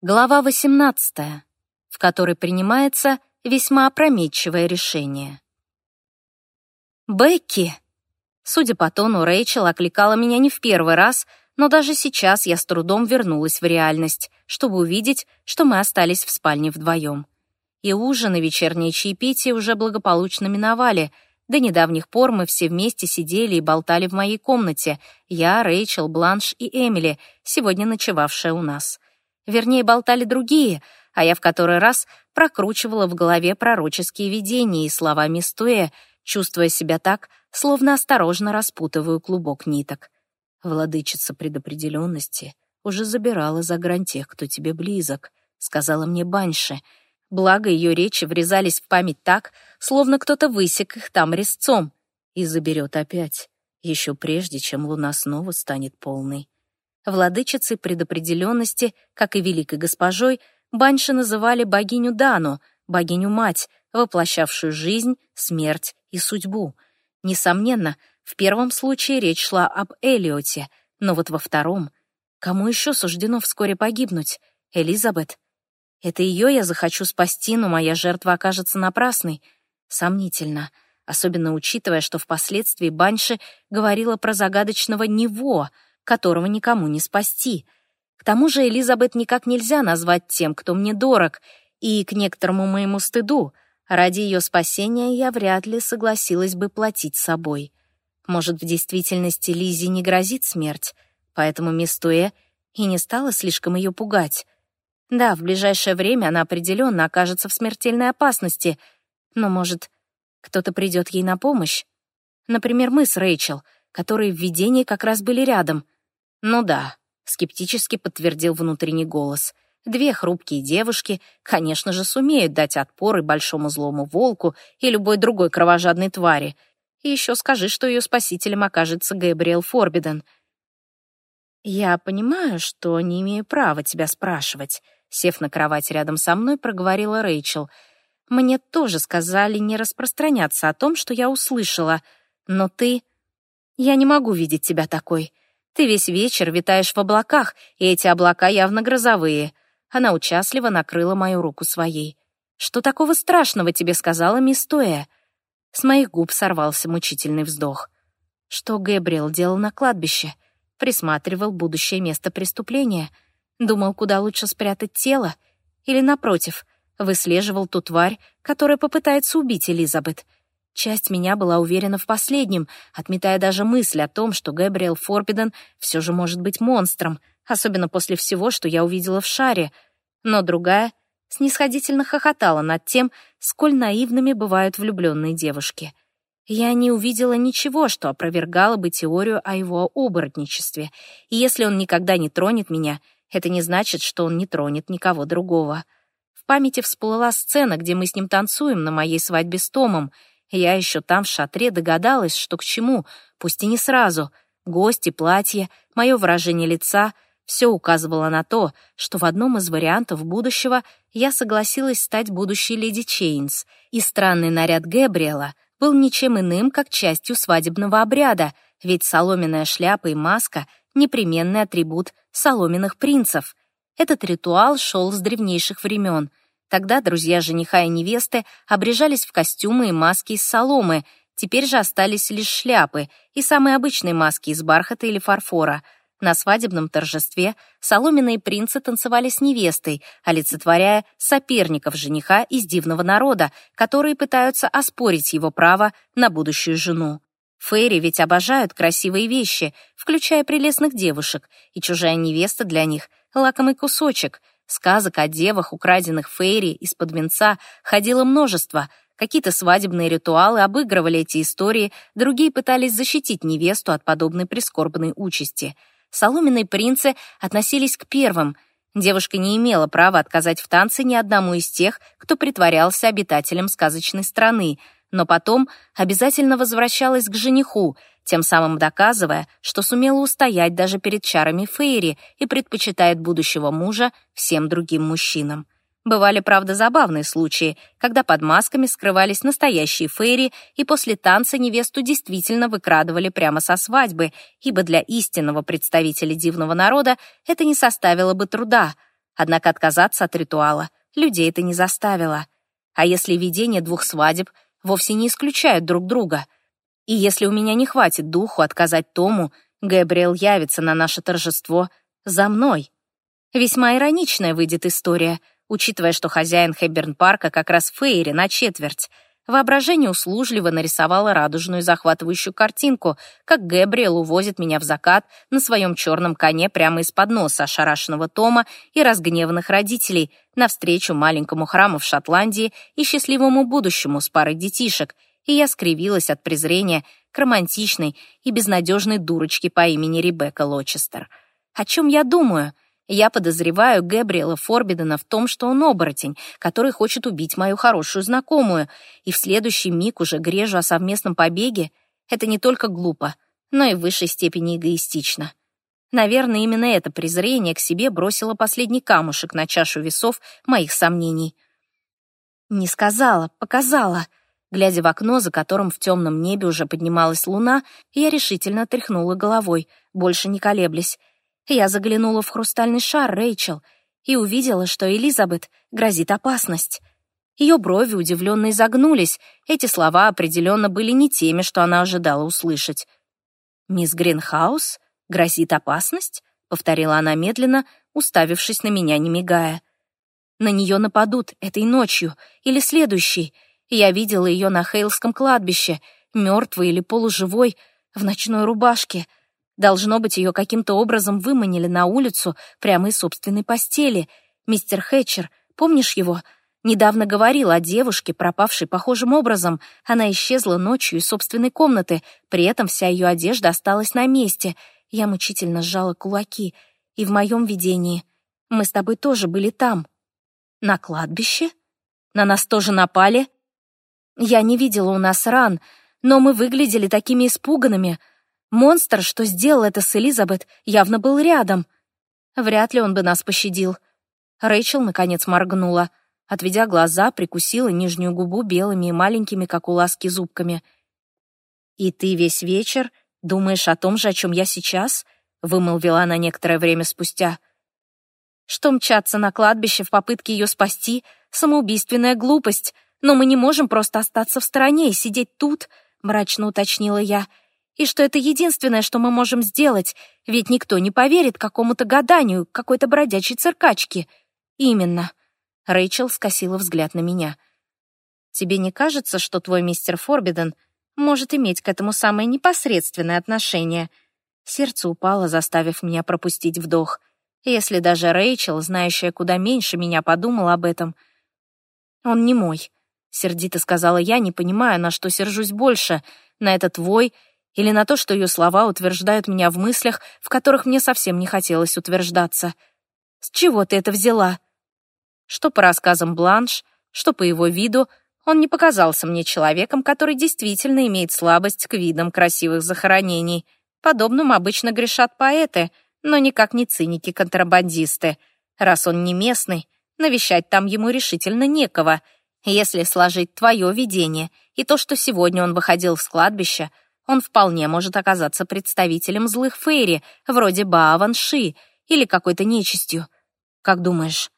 Глава 18, в которой принимается весьма опрометчивое решение. «Бекки!» Судя по тону, Рэйчел окликала меня не в первый раз, но даже сейчас я с трудом вернулась в реальность, чтобы увидеть, что мы остались в спальне вдвоем. И ужин, и вечернее чаепитие уже благополучно миновали. До недавних пор мы все вместе сидели и болтали в моей комнате. Я, Рэйчел, Бланш и Эмили, сегодня ночевавшая у нас. Вернее, болтали другие, а я в который раз прокручивала в голове пророческие видения и слова Мистуэ, чувствуя себя так, словно осторожно распутываю клубок ниток. Владычица предопределенности уже забирала за грань тех, кто тебе близок, сказала мне Банши. Благо, ее речи врезались в память так, словно кто-то высек их там резцом, и заберет опять, еще прежде, чем луна снова станет полной. Владычицей предопределенности, как и великой госпожой, банши называли богиню Дану, богиню-мать, воплощавшую жизнь, смерть и судьбу. Несомненно, в первом случае речь шла об Элиоте, но вот во втором... Кому еще суждено вскоре погибнуть? Элизабет? Это ее я захочу спасти, но моя жертва окажется напрасной. Сомнительно, особенно учитывая, что впоследствии Банши говорила про загадочного «него», которого никому не спасти. К тому же Элизабет никак нельзя назвать тем, кто мне дорог, и, к некоторому моему стыду, ради ее спасения я вряд ли согласилась бы платить собой. Может, в действительности Лизе не грозит смерть, поэтому мисс Туэ и не стала слишком ее пугать. Да, в ближайшее время она определенно окажется в смертельной опасности, но, может, кто-то придет ей на помощь? Например, мы с Рэйчел, которые в видении как раз были рядом — «Ну да», — скептически подтвердил внутренний голос. «Две хрупкие девушки, конечно же, сумеют дать отпор и большому злому волку, и любой другой кровожадной твари. И еще скажи, что ее спасителем окажется Гэбриэл Форбиден». «Я понимаю, что не имею права тебя спрашивать», — сев на кровать рядом со мной, проговорила Рэйчел. «Мне тоже сказали не распространяться о том, что я услышала, но ты...» «Я не могу видеть тебя такой. Ты весь вечер витаешь в облаках, и эти облака явно грозовые. Она участливо накрыла мою руку своей. «Что такого страшного тебе сказала мисс Туэ?» С моих губ сорвался мучительный вздох. Что Гэбриэл делал на кладбище? Присматривал будущее место преступления? Думал, куда лучше спрятать тело? Или, напротив, выслеживал ту тварь, которая попытается убить Элизабет — Часть меня была уверена в последнем, отметая даже мысль о том, что Гэбриэл Форбиден все же может быть монстром, особенно после всего, что я увидела в шаре. Но другая снисходительно хохотала над тем, сколь наивными бывают влюбленные девушки. Я не увидела ничего, что опровергало бы теорию о его оборотничестве, и если он никогда не тронет меня, это не значит, что он не тронет никого другого. В памяти всплыла сцена, где мы с ним танцуем на моей свадьбе с Томом — я еще там в шатре догадалась, что к чему, пусть и не сразу. Гости, платье, мое выражение лица — все указывало на то, что в одном из вариантов будущего я согласилась стать будущей леди Чейнс, и странный наряд Гэбриэла был ничем иным, как частью свадебного обряда, ведь соломенная шляпа и маска — непременный атрибут соломенных принцев. Этот ритуал шел с древнейших времен — Тогда друзья жениха и невесты обрежались в костюмы и маски из соломы, теперь же остались лишь шляпы и самые обычные маски из бархата или фарфора. На свадебном торжестве соломенные принцы танцевали с невестой, олицетворяя соперников жениха из дивного народа, которые пытаются оспорить его право на будущую жену. Фейри ведь обожают красивые вещи, включая прелестных девушек, и чужая невеста для них — лакомый кусочек — Сказок о девах, украденных Фейри из-под венца, ходило множество. Какие-то свадебные ритуалы обыгрывали эти истории, другие пытались защитить невесту от подобной прискорбной участи. Соломенные принцы относились к первым. Девушка не имела права отказать в танце ни одному из тех, кто притворялся обитателем сказочной страны, но потом обязательно возвращалась к жениху — тем самым доказывая, что сумела устоять даже перед чарами Фейри и предпочитает будущего мужа всем другим мужчинам. Бывали, правда, забавные случаи, когда под масками скрывались настоящие фейри, и после танца невесту действительно выкрадывали прямо со свадьбы, ибо для истинного представителя дивного народа это не составило бы труда. Однако отказаться от ритуала людей это не заставило. А если видение двух свадеб вовсе не исключают друг друга? И если у меня не хватит духу отказать Тому, Габриэл явится на наше торжество за мной. Весьма ироничная выйдет история, учитывая, что хозяин Хэбберн-парка как раз Фейри на четверть — Воображение услужливо нарисовало радужную захватывающую картинку, как Гэбриэл увозит меня в закат на своем черном коне прямо из-под носа ошарашенного Тома и разгневанных родителей навстречу маленькому храму в Шотландии и счастливому будущему с парой детишек, и я скривилась от презрения к романтичной и безнадежной дурочке по имени Ребекка Лочестер. О чем я думаю? — я подозреваю Гэбриэла Форбидена в том, что он оборотень, который хочет убить мою хорошую знакомую, и в следующий миг уже грежу о совместном побеге. Это не только глупо, но и в высшей степени эгоистично. Наверное, именно это презрение к себе бросило последний камушек на чашу весов моих сомнений. Не сказала, показала. Глядя в окно, за которым в темном небе уже поднималась луна, я решительно тряхнула головой, больше не колеблясь. Я заглянула в хрустальный шар Рэйчел и увидела, что Элизабет грозит опасность. Ее брови удивленно изогнулись, эти слова определенно были не теми, что она ожидала услышать. «Мисс Гринхаус? Грозит опасность?» — повторила она медленно, уставившись на меня, не мигая. «На нее нападут этой ночью или следующей. Я видела ее на Хейлском кладбище, мертвой или полуживой, в ночной рубашке — Должно быть, ее каким-то образом выманили на улицу прямо из собственной постели. Мистер Хэтчер, помнишь его? Недавно говорил о девушке, пропавшей похожим образом. Она исчезла ночью из собственной комнаты, при этом вся ее одежда осталась на месте. Я мучительно сжала кулаки. И в моем видении мы с тобой тоже были там. На кладбище? На нас тоже напали? Я не видела у нас ран, но мы выглядели такими испуганными — Монстр, что сделал это с Элизабет, явно был рядом. Вряд ли он бы нас пощадил. Рэйчел, наконец, моргнула. Отведя глаза, прикусила нижнюю губу белыми и маленькими, как у ласки, зубками. «И ты весь вечер думаешь о том же, о чем я сейчас?» — вымолвила она некоторое время спустя. «Что мчаться на кладбище в попытке ее спасти — самоубийственная глупость, но мы не можем просто остаться в стороне и сидеть тут», — мрачно уточнила я, — и что это единственное, что мы можем сделать, ведь никто не поверит какому-то гаданию, какой-то бродячей циркачке. Именно. Рэйчел скосила взгляд на меня. Тебе не кажется, что твой мистер Форбиден может иметь к этому самое непосредственное отношение? Сердце упало, заставив меня пропустить вдох. Если даже Рэйчел, знающая куда меньше меня, подумала об этом. Он не мой. Сердито сказала я, не понимая, на что сержусь больше, на этот вой или на то, что ее слова утверждают меня в мыслях, в которых мне совсем не хотелось утверждаться. «С чего ты это взяла?» Что по рассказам Бланш, что по его виду, он не показался мне человеком, который действительно имеет слабость к видам красивых захоронений. Подобным обычно грешат поэты, но никак не циники-контрабандисты. Раз он не местный, навещать там ему решительно некого. Если сложить твое видение и то, что сегодня он выходил с кладбища, он вполне может оказаться представителем злых фейри, вроде Бааванши или какой-то нечистью. Как думаешь?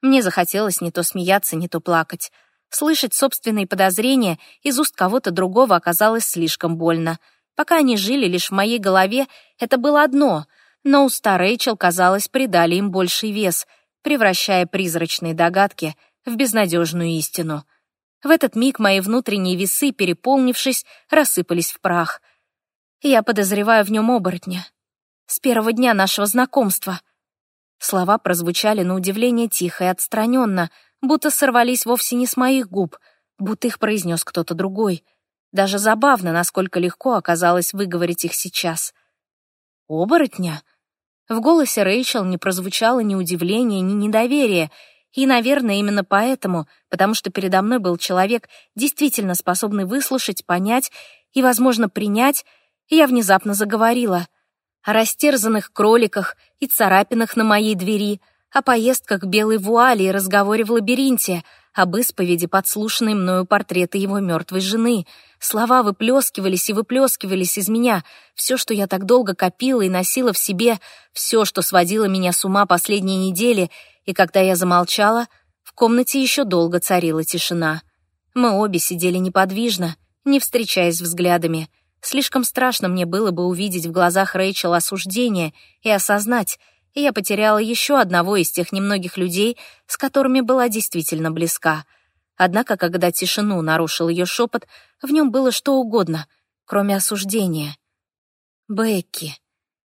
Мне захотелось не то смеяться, не то плакать. Слышать собственные подозрения из уст кого-то другого оказалось слишком больно. Пока они жили лишь в моей голове, это было одно, но уста Рэйчел, казалось, придали им больший вес, превращая призрачные догадки в безнадежную истину. В этот миг мои внутренние весы, переполнившись, рассыпались в прах. Я подозреваю в нем оборотня. С первого дня нашего знакомства. Слова прозвучали на удивление тихо и отстраненно, будто сорвались вовсе не с моих губ, будто их произнес кто-то другой. Даже забавно, насколько легко оказалось выговорить их сейчас. «Оборотня?» В голосе Рэйчел не прозвучало ни удивления, ни недоверия, и, наверное, именно поэтому, потому что передо мной был человек, действительно способный выслушать, понять и, возможно, принять, я внезапно заговорила о растерзанных кроликах и царапинах на моей двери, о поездках белой вуале и разговоре в лабиринте, об исповеди, подслушанной мною портреты его мертвой жены. Слова выплескивались и выплескивались из меня. Все, что я так долго копила и носила в себе, все, что сводило меня с ума последние недели — и когда я замолчала, в комнате еще долго царила тишина. Мы обе сидели неподвижно, не встречаясь взглядами. Слишком страшно мне было бы увидеть в глазах Рэйчел осуждение и осознать, и я потеряла еще одного из тех немногих людей, с которыми была действительно близка. Однако, когда тишину нарушил ее шепот, в нем было что угодно, кроме осуждения. «Бекки,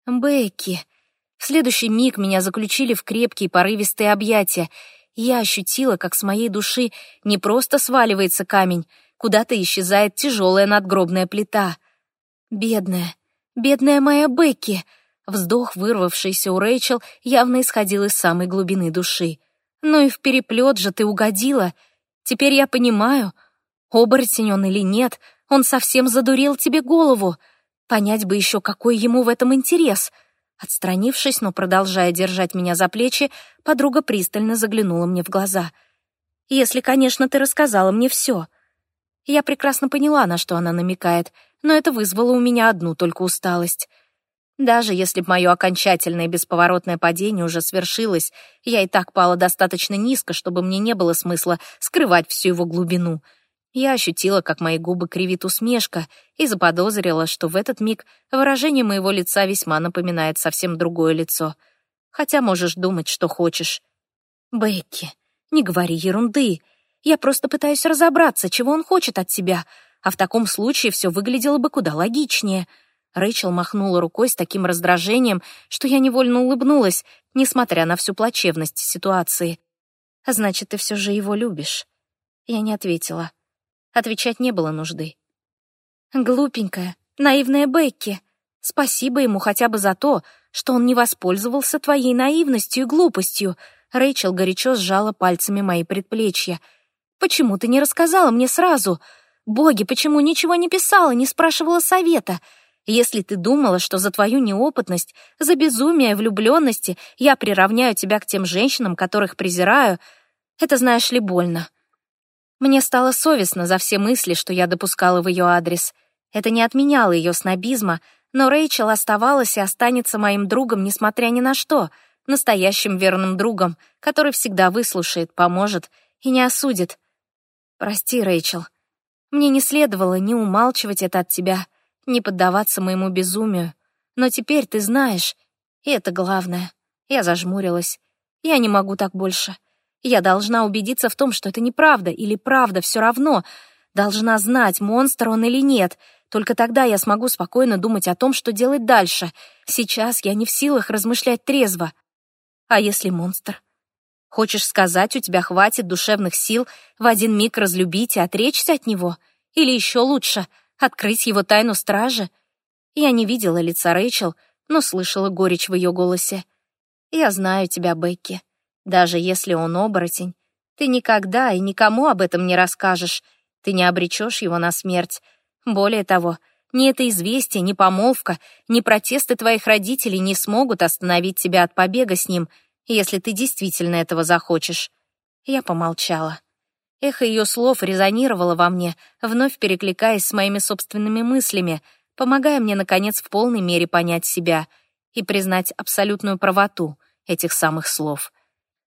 Бекки». В следующий миг меня заключили в крепкие порывистые объятия, и я ощутила, как с моей души не просто сваливается камень, куда-то исчезает тяжелая надгробная плита. Бедная, бедная моя Бекки! Вздох, вырвавшийся у Рэйчел, явно исходил из самой глубины души. «Ну и в переплет же ты угодила. Теперь я понимаю, оборотень он или нет, он совсем задурил тебе голову. Понять бы еще, какой ему в этом интерес». Отстранившись, но продолжая держать меня за плечи, подруга пристально заглянула мне в глаза. «Если, конечно, ты рассказала мне все». Я прекрасно поняла, на что она намекает, но это вызвало у меня одну только усталость. Даже если б мое окончательное бесповоротное падение уже свершилось, я и так пала достаточно низко, чтобы мне не было смысла скрывать всю его глубину. Я ощутила, как мои губы кривит усмешка, и заподозрила, что в этот миг выражение моего лица весьма напоминает совсем другое лицо. Хотя можешь думать, что хочешь. «Бекки, не говори ерунды. Я просто пытаюсь разобраться, чего он хочет от тебя, а в таком случае все выглядело бы куда логичнее». Рэйчел махнула рукой с таким раздражением, что я невольно улыбнулась, несмотря на всю плачевность ситуации. «Значит, ты все же его любишь?» Я не ответила. Отвечать не было нужды. «Глупенькая, наивная Бекки. Спасибо ему хотя бы за то, что он не воспользовался твоей наивностью и глупостью», Рэйчел горячо сжала пальцами мои предплечья. «Почему ты не рассказала мне сразу? Боги, почему ничего не писала, не спрашивала совета? Если ты думала, что за твою неопытность, за безумие влюбленности я приравняю тебя к тем женщинам, которых презираю, это, знаешь ли, больно. Мне стало совестно за все мысли, что я допускала в ее адрес. Это не отменяло ее снобизма, но Рэйчел оставалась и останется моим другом, несмотря ни на что, настоящим верным другом, который всегда выслушает, поможет и не осудит. Прости, Рэйчел. Мне не следовало ни умалчивать это от тебя, не поддаваться моему безумию. Но теперь ты знаешь, и это главное. Я зажмурилась. Я не могу так больше. Я должна убедиться в том, что это неправда или правда, все равно. Должна знать, монстр он или нет. Только тогда я смогу спокойно думать о том, что делать дальше. Сейчас я не в силах размышлять трезво. А если монстр? Хочешь сказать, у тебя хватит душевных сил в один миг разлюбить и отречься от него? Или еще лучше — Открыть его тайну стражи? Я не видела лица Рэйчел, но слышала горечь в ее голосе. «Я знаю тебя, Бекки. Даже если он оборотень, ты никогда и никому об этом не расскажешь. Ты не обречешь его на смерть. Более того, ни это известие, ни помолвка, ни протесты твоих родителей не смогут остановить тебя от побега с ним, если ты действительно этого захочешь». Я помолчала. Эхо ее слов резонировало во мне, вновь перекликаясь с моими собственными мыслями, помогая мне, наконец, в полной мере понять себя и признать абсолютную правоту этих самых слов.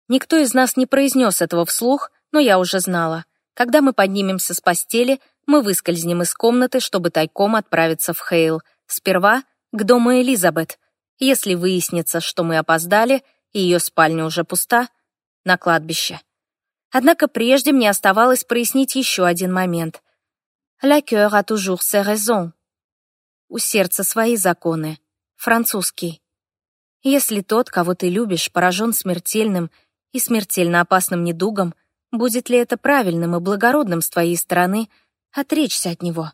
Никто из нас не произнес этого вслух, но я уже знала. Когда мы поднимемся с постели, мы выскользнем из комнаты, чтобы тайком отправиться в Хейл. Сперва к дому Элизабет. Если выяснится, что мы опоздали, и ее спальня уже пуста, на кладбище. Однако прежде мне оставалось прояснить еще один момент. «La cœur a toujours ses raisons». У сердца свои законы. Французский. Если тот, кого ты любишь, поражен смертельным и смертельно опасным недугом, будет ли это правильным и благородным с твоей стороны отречься от него?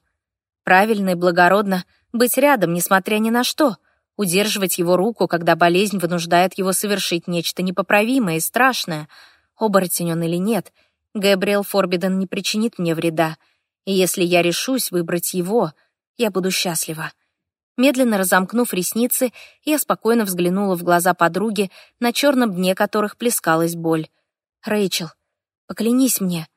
Правильно и благородно быть рядом, несмотря ни на что, удерживать его руку, когда болезнь вынуждает его совершить нечто непоправимое и страшное — оборотень он или нет, Габриэл Форбиден не причинит мне вреда, и если я решусь выбрать его, я буду счастлива. Медленно разомкнув ресницы, я спокойно взглянула в глаза подруги, на черном дне которых плескалась боль. «Рэйчел, поклянись мне,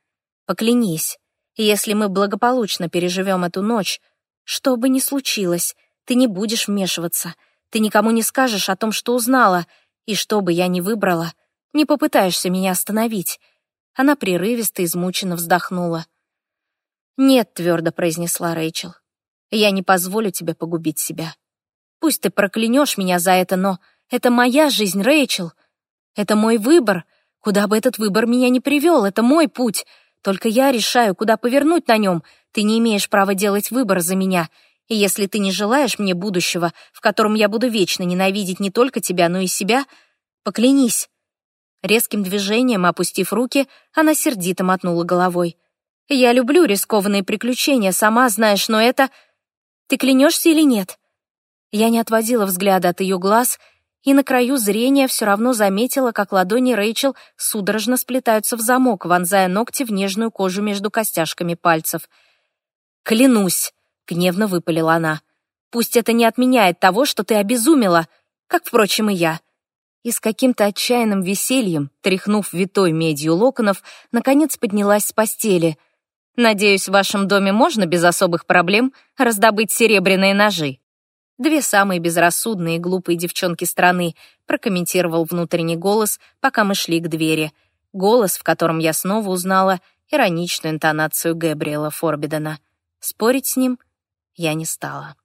поклянись, если мы благополучно переживем эту ночь, что бы ни случилось, ты не будешь вмешиваться, ты никому не скажешь о том, что узнала, и что бы я ни выбрала, Не попытаешься меня остановить?» Она прерывисто, измученно вздохнула. «Нет», — твердо произнесла Рэйчел. «Я не позволю тебе погубить себя. Пусть ты проклянешь меня за это, но это моя жизнь, Рэйчел. Это мой выбор. Куда бы этот выбор меня ни привел, это мой путь. Только я решаю, куда повернуть на нем. Ты не имеешь права делать выбор за меня. И если ты не желаешь мне будущего, в котором я буду вечно ненавидеть не только тебя, но и себя, поклянись». Резким движением, опустив руки, она сердито мотнула головой. «Я люблю рискованные приключения, сама знаешь, но это... Ты клянешься или нет?» Я не отводила взгляда от ее глаз и на краю зрения все равно заметила, как ладони Рэйчел судорожно сплетаются в замок, вонзая ногти в нежную кожу между костяшками пальцев. «Клянусь!» — гневно выпалила она. «Пусть это не отменяет того, что ты обезумела, как, впрочем, и я». И с каким-то отчаянным весельем, тряхнув витой медью локонов, наконец поднялась с постели. «Надеюсь, в вашем доме можно без особых проблем раздобыть серебряные ножи?» Две самые безрассудные и глупые девчонки страны, прокомментировал внутренний голос, пока мы шли к двери. Голос, в котором я снова узнала ироничную интонацию Гэбриэла Форбидена. Спорить с ним я не стала.